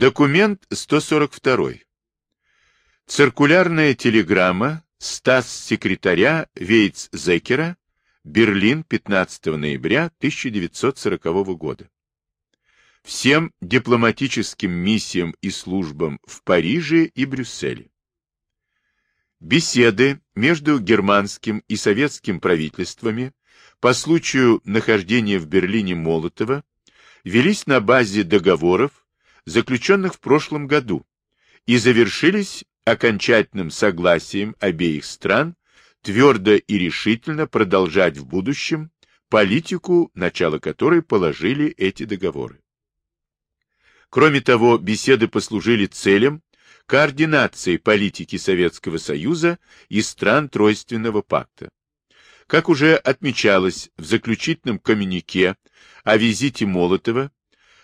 Документ 142. Циркулярная телеграмма Стас-секретаря Вейц-Зекера, Берлин, 15 ноября 1940 года. Всем дипломатическим миссиям и службам в Париже и Брюсселе. Беседы между германским и советским правительствами по случаю нахождения в Берлине Молотова велись на базе договоров, заключенных в прошлом году, и завершились окончательным согласием обеих стран твердо и решительно продолжать в будущем политику, начало которой положили эти договоры. Кроме того, беседы послужили целям координации политики Советского Союза и стран Тройственного пакта. Как уже отмечалось в заключительном коммюнике о визите Молотова,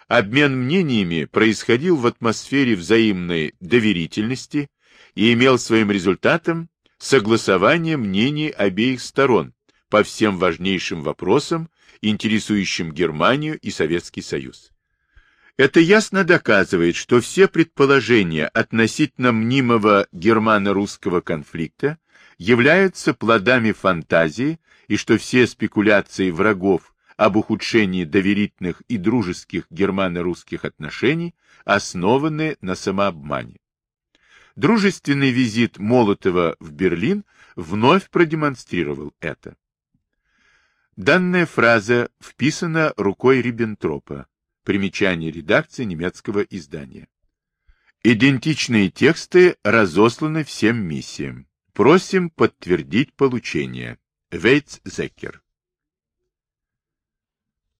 Обмен мнениями происходил в атмосфере взаимной доверительности и имел своим результатом согласование мнений обеих сторон по всем важнейшим вопросам, интересующим Германию и Советский Союз. Это ясно доказывает, что все предположения относительно мнимого германо-русского конфликта являются плодами фантазии и что все спекуляции врагов об ухудшении доверительных и дружеских германо-русских отношений, основанные на самообмане. Дружественный визит Молотова в Берлин вновь продемонстрировал это. Данная фраза вписана рукой Риббентропа. Примечание редакции немецкого издания. Идентичные тексты разосланы всем миссиям. Просим подтвердить получение. Вейтс Зеккер